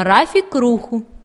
графік руху.